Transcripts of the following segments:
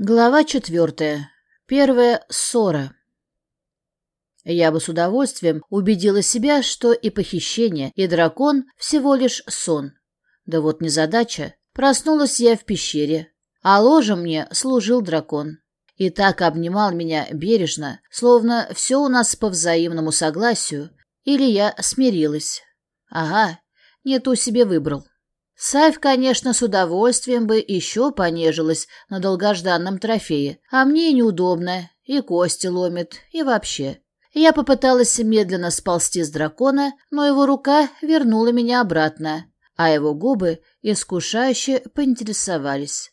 Глава четвертая. Первая ссора. Я бы с удовольствием убедила себя, что и похищение, и дракон — всего лишь сон. Да вот незадача. Проснулась я в пещере, а ложем мне служил дракон. И так обнимал меня бережно, словно все у нас по взаимному согласию, или я смирилась. Ага, не ту себе выбрал. Сайф, конечно, с удовольствием бы еще понежилась на долгожданном трофее, а мне неудобно, и кости ломит, и вообще. Я попыталась медленно сползти с дракона, но его рука вернула меня обратно, а его губы искушающе поинтересовались.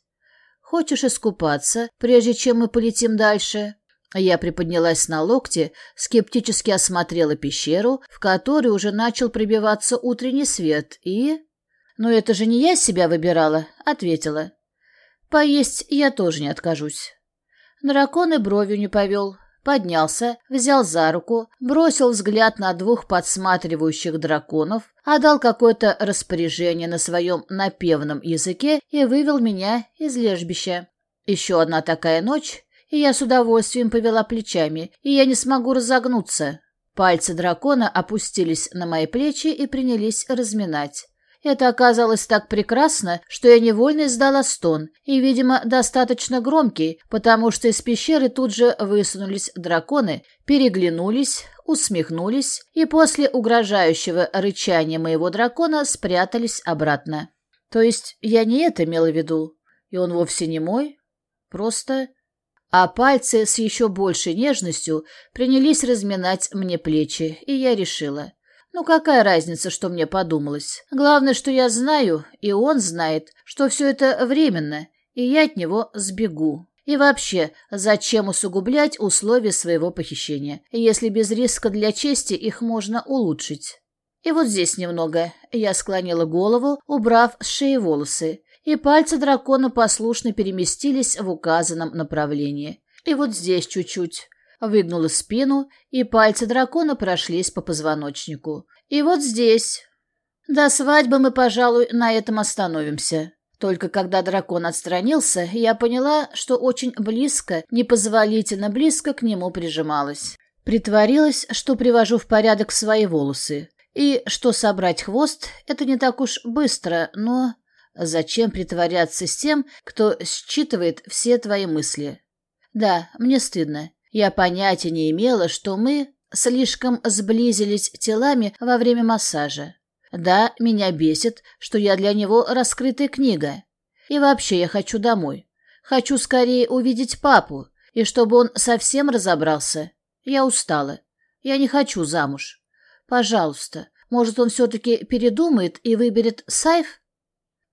«Хочешь искупаться, прежде чем мы полетим дальше?» Я приподнялась на локте, скептически осмотрела пещеру, в которой уже начал пробиваться утренний свет, и... «Но это же не я себя выбирала», — ответила. «Поесть я тоже не откажусь». Дракон и бровью не повел. Поднялся, взял за руку, бросил взгляд на двух подсматривающих драконов, отдал какое-то распоряжение на своем напевном языке и вывел меня из лежбища. Еще одна такая ночь, и я с удовольствием повела плечами, и я не смогу разогнуться. Пальцы дракона опустились на мои плечи и принялись разминать. Это оказалось так прекрасно, что я невольно издала стон, и, видимо, достаточно громкий, потому что из пещеры тут же высунулись драконы, переглянулись, усмехнулись и после угрожающего рычания моего дракона спрятались обратно. То есть я не это имела в виду, и он вовсе не мой, просто... А пальцы с еще большей нежностью принялись разминать мне плечи, и я решила — ну какая разница, что мне подумалось? Главное, что я знаю, и он знает, что все это временно, и я от него сбегу. И вообще, зачем усугублять условия своего похищения, если без риска для чести их можно улучшить? И вот здесь немного. Я склонила голову, убрав с шеи волосы, и пальцы дракона послушно переместились в указанном направлении. И вот здесь чуть-чуть выгнула спину, и пальцы дракона прошлись по позвоночнику. И вот здесь. До свадьбы мы, пожалуй, на этом остановимся. Только когда дракон отстранился, я поняла, что очень близко, непозволительно близко к нему прижималась. Притворилась, что привожу в порядок свои волосы. И что собрать хвост — это не так уж быстро, но... Зачем притворяться с тем, кто считывает все твои мысли? Да, мне стыдно. Я понятия не имела, что мы слишком сблизились телами во время массажа. Да, меня бесит, что я для него раскрытая книга. И вообще я хочу домой. Хочу скорее увидеть папу, и чтобы он совсем разобрался. Я устала. Я не хочу замуж. Пожалуйста, может, он все-таки передумает и выберет Сайф?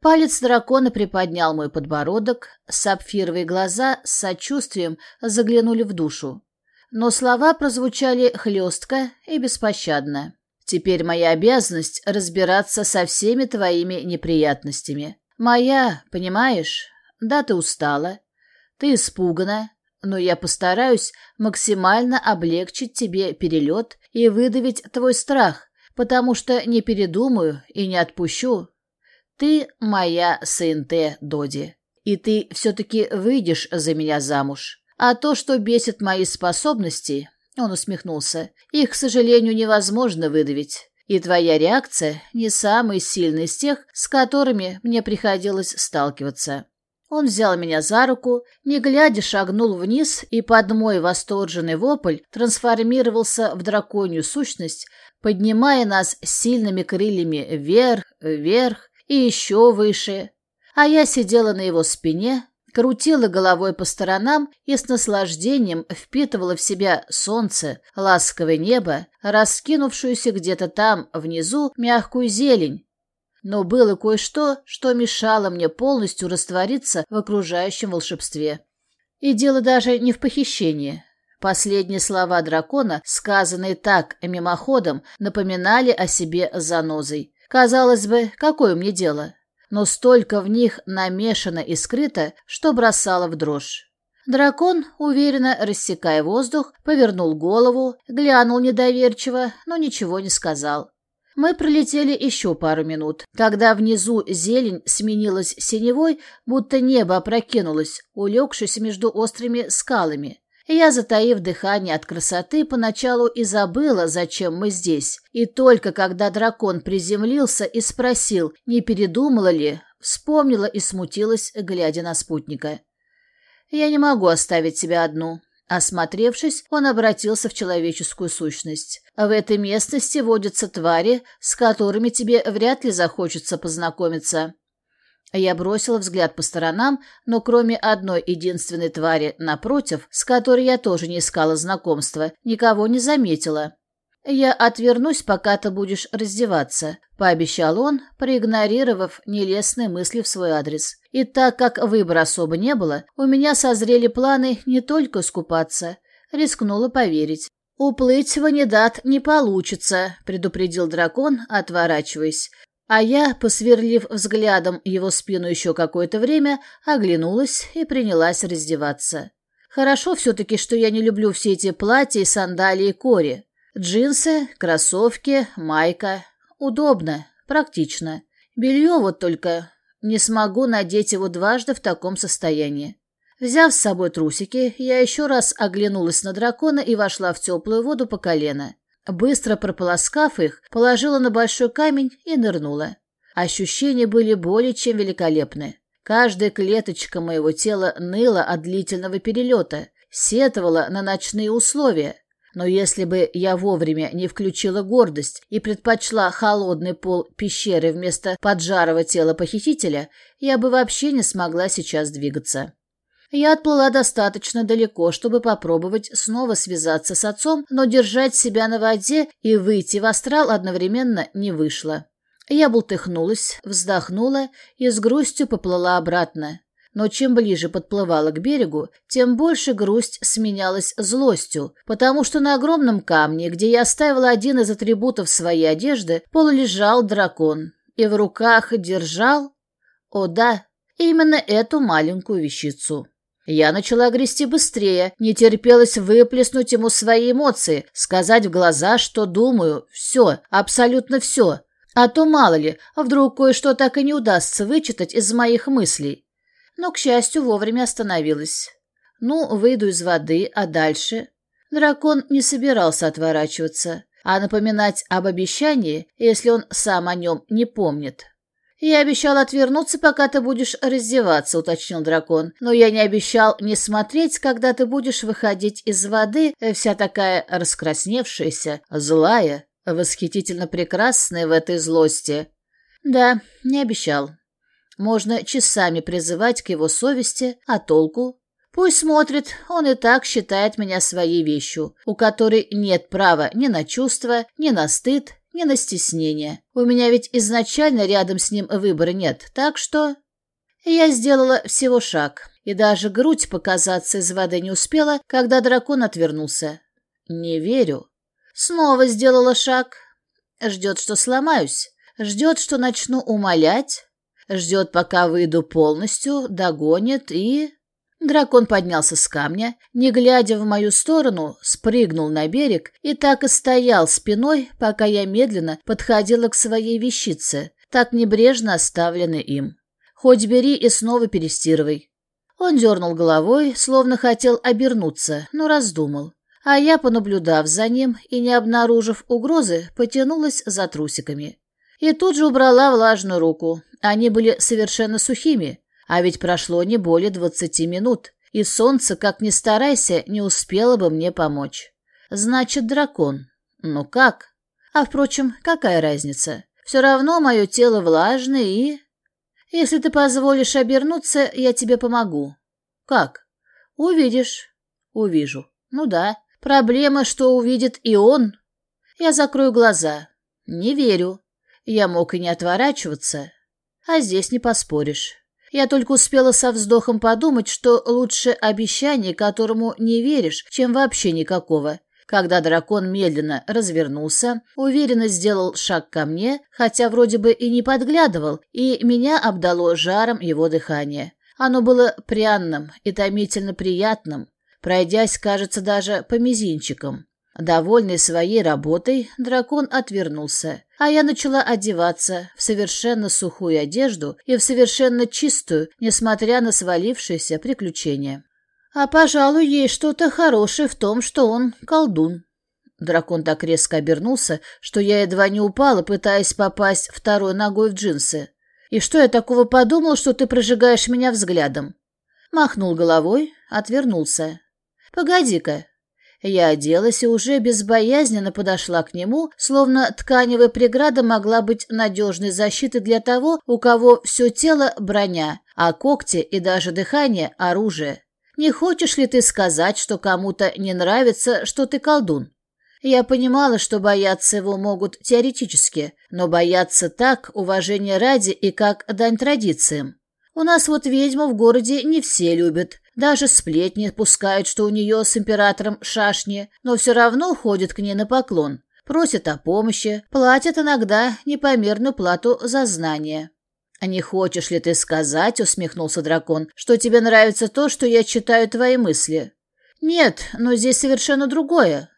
Палец дракона приподнял мой подбородок, сапфировые глаза с сочувствием заглянули в душу. Но слова прозвучали хлестко и беспощадно. «Теперь моя обязанность разбираться со всеми твоими неприятностями. Моя, понимаешь? Да, ты устала. Ты испугана, но я постараюсь максимально облегчить тебе перелет и выдавить твой страх, потому что не передумаю и не отпущу, ты моя СНТ, Доди, и ты все-таки выйдешь за меня замуж. А то, что бесит мои способности, он усмехнулся, их, к сожалению, невозможно выдавить. И твоя реакция не самый сильный из тех, с которыми мне приходилось сталкиваться. Он взял меня за руку, не глядя шагнул вниз, и под мой восторженный вопль трансформировался в драконью сущность, поднимая нас сильными крыльями вверх, вверх, и еще выше. А я сидела на его спине, крутила головой по сторонам и с наслаждением впитывала в себя солнце, ласковое небо, раскинувшуюся где-то там, внизу, мягкую зелень. Но было кое-что, что мешало мне полностью раствориться в окружающем волшебстве. И дело даже не в похищении. Последние слова дракона, сказанные так мимоходом, напоминали о себе занозой. Казалось бы, какое мне дело? Но столько в них намешано и скрыто, что бросало в дрожь. Дракон, уверенно рассекая воздух, повернул голову, глянул недоверчиво, но ничего не сказал. Мы пролетели еще пару минут, когда внизу зелень сменилась синевой, будто небо опрокинулось, улегшись между острыми скалами. Я, затаив дыхание от красоты, поначалу и забыла, зачем мы здесь. И только когда дракон приземлился и спросил, не передумала ли, вспомнила и смутилась, глядя на спутника. «Я не могу оставить тебя одну». Осмотревшись, он обратился в человеческую сущность. «В этой местности водятся твари, с которыми тебе вряд ли захочется познакомиться. Я бросила взгляд по сторонам, но кроме одной единственной твари напротив, с которой я тоже не искала знакомства, никого не заметила. «Я отвернусь, пока ты будешь раздеваться», — пообещал он, проигнорировав нелестные мысли в свой адрес. И так как выбора особо не было, у меня созрели планы не только скупаться. Рискнула поверить. «Уплыть в Анидат не получится», — предупредил дракон, отворачиваясь. А я, посверлив взглядом его спину еще какое-то время, оглянулась и принялась раздеваться. Хорошо все-таки, что я не люблю все эти платья, сандалии кори. Джинсы, кроссовки, майка. Удобно, практично. Белье вот только не смогу надеть его дважды в таком состоянии. Взяв с собой трусики, я еще раз оглянулась на дракона и вошла в теплую воду по колено. Быстро прополоскав их, положила на большой камень и нырнула. Ощущения были более чем великолепны. Каждая клеточка моего тела ныла от длительного перелета, сетовала на ночные условия. Но если бы я вовремя не включила гордость и предпочла холодный пол пещеры вместо поджарого тела похитителя, я бы вообще не смогла сейчас двигаться. Я отплыла достаточно далеко, чтобы попробовать снова связаться с отцом, но держать себя на воде и выйти в астрал одновременно не вышло. Я бултыхнулась, вздохнула и с грустью поплыла обратно. Но чем ближе подплывала к берегу, тем больше грусть сменялась злостью, потому что на огромном камне, где я оставила один из атрибутов своей одежды, полулежал дракон и в руках держал... О да, именно эту маленькую вещицу. Я начала грести быстрее, не терпелось выплеснуть ему свои эмоции, сказать в глаза, что думаю, все, абсолютно все. А то, мало ли, вдруг кое-что так и не удастся вычитать из моих мыслей. Но, к счастью, вовремя остановилась. Ну, выйду из воды, а дальше? Дракон не собирался отворачиваться, а напоминать об обещании, если он сам о нем не помнит. «Я обещал отвернуться, пока ты будешь раздеваться», — уточнил дракон. «Но я не обещал не смотреть, когда ты будешь выходить из воды, э, вся такая раскрасневшаяся, злая, восхитительно прекрасная в этой злости». «Да, не обещал. Можно часами призывать к его совести, а толку? Пусть смотрит, он и так считает меня своей вещью, у которой нет права ни на чувства, ни на стыд, ни на стеснение. У меня ведь изначально рядом с ним выбора нет, так что... Я сделала всего шаг, и даже грудь показаться из воды не успела, когда дракон отвернулся. Не верю. Снова сделала шаг. Ждет, что сломаюсь. Ждет, что начну умолять. Ждет, пока выйду полностью, догонит и... Дракон поднялся с камня, не глядя в мою сторону, спрыгнул на берег и так и стоял спиной, пока я медленно подходила к своей вещице, так небрежно оставленной им. Хоть бери и снова перестирывай. Он дернул головой, словно хотел обернуться, но раздумал. А я, понаблюдав за ним и не обнаружив угрозы, потянулась за трусиками. И тут же убрала влажную руку. Они были совершенно сухими, а ведь прошло не более двадцати минут, и солнце, как ни старайся, не успело бы мне помочь. Значит, дракон. Ну как? А, впрочем, какая разница? Все равно мое тело влажное и... Если ты позволишь обернуться, я тебе помогу. Как? Увидишь. Увижу. Ну да. Проблема, что увидит и он. Я закрою глаза. Не верю. Я мог и не отворачиваться. А здесь не поспоришь. Я только успела со вздохом подумать, что лучше обещание, которому не веришь, чем вообще никакого. Когда дракон медленно развернулся, уверенно сделал шаг ко мне, хотя вроде бы и не подглядывал, и меня обдало жаром его дыхание. Оно было пряным и томительно приятным, пройдясь, кажется, даже по мизинчикам. Довольный своей работой, дракон отвернулся, а я начала одеваться в совершенно сухую одежду и в совершенно чистую, несмотря на свалившиеся приключения. А, пожалуй, есть что-то хорошее в том, что он колдун. Дракон так резко обернулся, что я едва не упала, пытаясь попасть второй ногой в джинсы. «И что я такого подумал, что ты прожигаешь меня взглядом?» Махнул головой, отвернулся. «Погоди-ка». Я оделась и уже безбоязненно подошла к нему, словно тканевая преграда могла быть надежной защитой для того, у кого все тело — броня, а когти и даже дыхание — оружие. Не хочешь ли ты сказать, что кому-то не нравится, что ты колдун? Я понимала, что бояться его могут теоретически, но бояться так, уважения ради и как дань традициям. У нас вот ведьму в городе не все любят, даже сплетни пускают, что у нее с императором шашни, но все равно ходят к ней на поклон, просят о помощи, платят иногда непомерную плату за знания. «А не хочешь ли ты сказать, — усмехнулся дракон, — что тебе нравится то, что я читаю твои мысли?» «Нет, но здесь совершенно другое.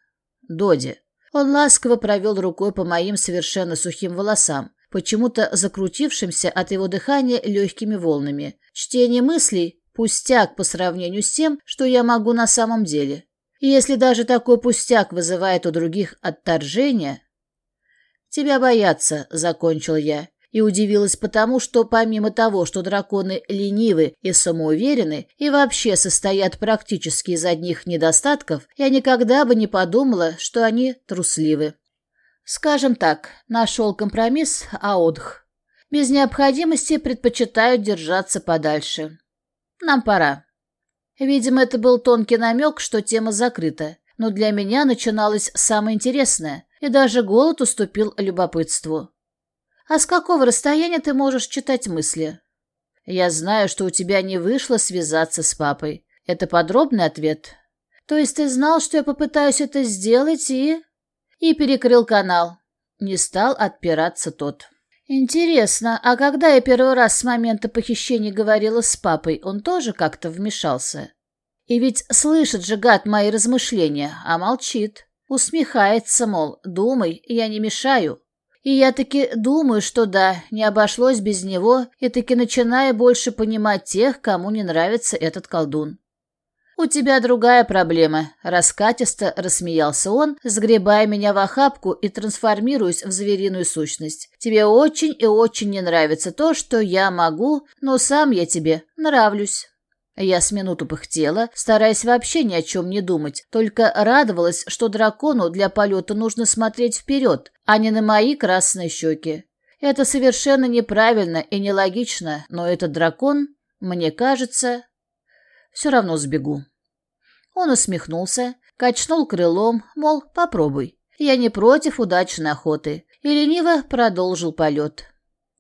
Доди. Он ласково провел рукой по моим совершенно сухим волосам, почему-то закрутившимся от его дыхания легкими волнами. Чтение мыслей — пустяк по сравнению с тем, что я могу на самом деле. И если даже такой пустяк вызывает у других отторжение... «Тебя боятся», — закончил я, и удивилась потому, что помимо того, что драконы ленивы и самоуверены и вообще состоят практически из одних недостатков, я никогда бы не подумала, что они трусливы. Скажем так, нашел компромисс Аодх. Без необходимости предпочитают держаться подальше. Нам пора. Видимо, это был тонкий намек, что тема закрыта. Но для меня начиналось самое интересное, и даже голод уступил любопытству. А с какого расстояния ты можешь читать мысли? Я знаю, что у тебя не вышло связаться с папой. Это подробный ответ. То есть ты знал, что я попытаюсь это сделать и... И перекрыл канал. Не стал отпираться тот. Интересно, а когда я первый раз с момента похищения говорила с папой, он тоже как-то вмешался? И ведь слышит же гад мои размышления, а молчит. Усмехается, мол, думай, я не мешаю. И я таки думаю, что да, не обошлось без него, и таки начинаю больше понимать тех, кому не нравится этот колдун. «У тебя другая проблема», — раскатисто рассмеялся он, сгребая меня в охапку и трансформируясь в звериную сущность. «Тебе очень и очень не нравится то, что я могу, но сам я тебе нравлюсь». Я с минуту пыхтела, стараясь вообще ни о чем не думать, только радовалась, что дракону для полета нужно смотреть вперед, а не на мои красные щеки. Это совершенно неправильно и нелогично, но этот дракон, мне кажется, все равно сбегу. Он усмехнулся, качнул крылом, мол, попробуй. Я не против удачной охоты, и лениво продолжил полет.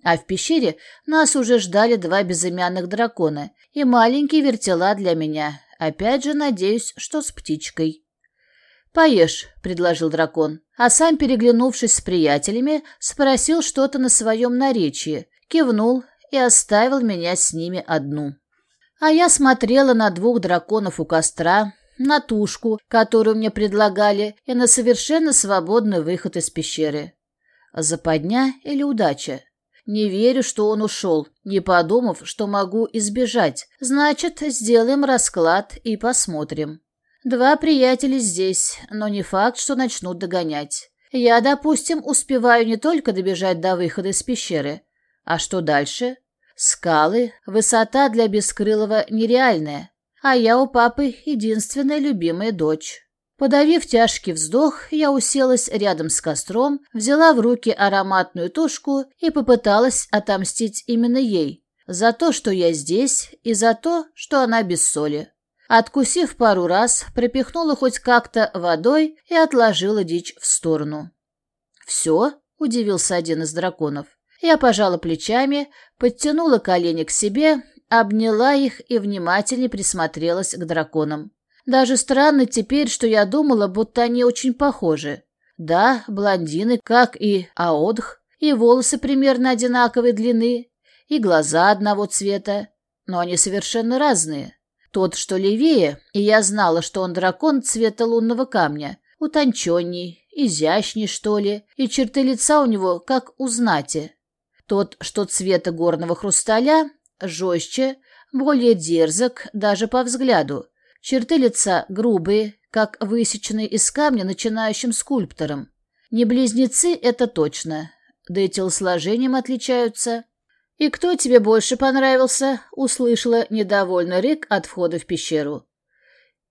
А в пещере нас уже ждали два безымянных дракона и маленькие вертела для меня. Опять же, надеюсь, что с птичкой. «Поешь», — предложил дракон, а сам, переглянувшись с приятелями, спросил что-то на своем наречии, кивнул и оставил меня с ними одну. А я смотрела на двух драконов у костра, на тушку, которую мне предлагали, и на совершенно свободный выход из пещеры. Западня или удача? Не верю, что он ушел, не подумав, что могу избежать. Значит, сделаем расклад и посмотрим. Два приятеля здесь, но не факт, что начнут догонять. Я, допустим, успеваю не только добежать до выхода из пещеры. А что дальше? Скалы, высота для Бескрылого нереальная. А я у папы единственная любимая дочь. Подавив тяжкий вздох, я уселась рядом с костром, взяла в руки ароматную тушку и попыталась отомстить именно ей за то, что я здесь, и за то, что она без соли. Откусив пару раз, пропихнула хоть как-то водой и отложила дичь в сторону. «Все?» — удивился один из драконов. Я пожала плечами, подтянула колени к себе, обняла их и внимательнее присмотрелась к драконам. Даже странно теперь, что я думала, будто они очень похожи. Да, блондины, как и Аодх, и волосы примерно одинаковой длины, и глаза одного цвета, но они совершенно разные. Тот, что левее, и я знала, что он дракон цвета лунного камня, утонченней, изящней, что ли, и черты лица у него, как у знати. Тот, что цвета горного хрусталя, жестче, более дерзок даже по взгляду. Черты лица грубые, как высеченные из камня начинающим скульптором. Не близнецы, это точно, да и телосложением отличаются. «И кто тебе больше понравился?» — услышала недовольный рык от входа в пещеру.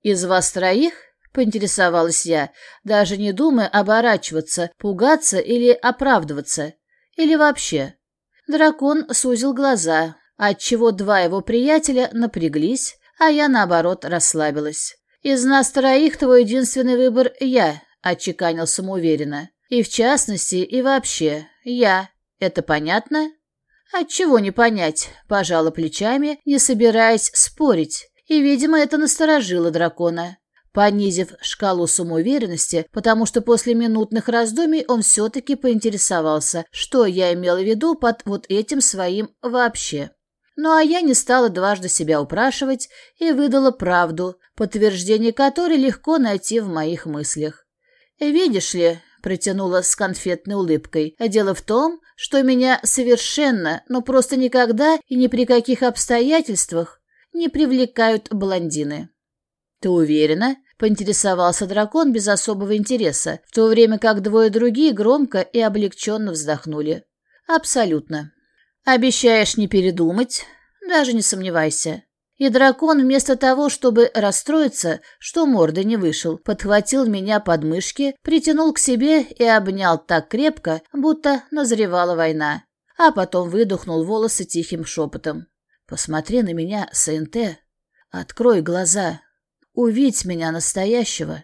«Из вас троих?» — поинтересовалась я, даже не думая оборачиваться, пугаться или оправдываться. Или вообще. Дракон сузил глаза, отчего два его приятеля напряглись, а я, наоборот, расслабилась. «Из нас троих твой единственный выбор — я», — отчеканил самоуверенно. «И в частности, и вообще, я. Это понятно?» «Отчего не понять?» — пожала плечами, не собираясь спорить. И, видимо, это насторожило дракона. Понизив шкалу самоуверенности, потому что после минутных раздумий он все-таки поинтересовался, что я имела в виду под вот этим своим «вообще». Ну а я не стала дважды себя упрашивать и выдала правду, подтверждение которой легко найти в моих мыслях. «Видишь ли», — протянула с конфетной улыбкой, — «дело в том, что меня совершенно, но просто никогда и ни при каких обстоятельствах не привлекают блондины». «Ты уверена?» — поинтересовался дракон без особого интереса, в то время как двое другие громко и облегченно вздохнули. «Абсолютно». «Обещаешь не передумать?» «Даже не сомневайся». И дракон, вместо того, чтобы расстроиться, что морда не вышел, подхватил меня под мышки, притянул к себе и обнял так крепко, будто назревала война. А потом выдохнул волосы тихим шепотом. «Посмотри на меня, СНТ. Открой глаза. Увидь меня настоящего».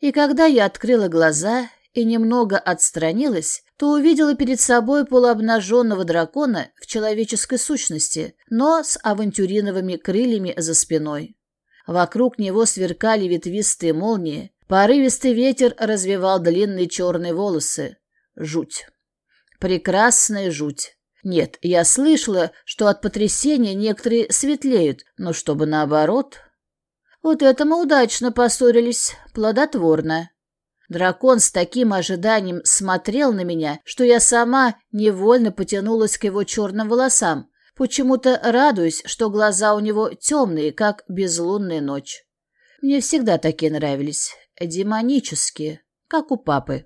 И когда я открыла глаза и немного отстранилась, то увидела перед собой полуобнаженного дракона в человеческой сущности, но с авантюриновыми крыльями за спиной. Вокруг него сверкали ветвистые молнии, порывистый ветер развивал длинные черные волосы. Жуть. Прекрасная жуть. Нет, я слышала, что от потрясения некоторые светлеют, но чтобы наоборот... Вот это мы удачно поссорились, плодотворно. Дракон с таким ожиданием смотрел на меня, что я сама невольно потянулась к его черным волосам, почему-то радуясь, что глаза у него темные, как безлунная ночь. Мне всегда такие нравились, демонические, как у папы.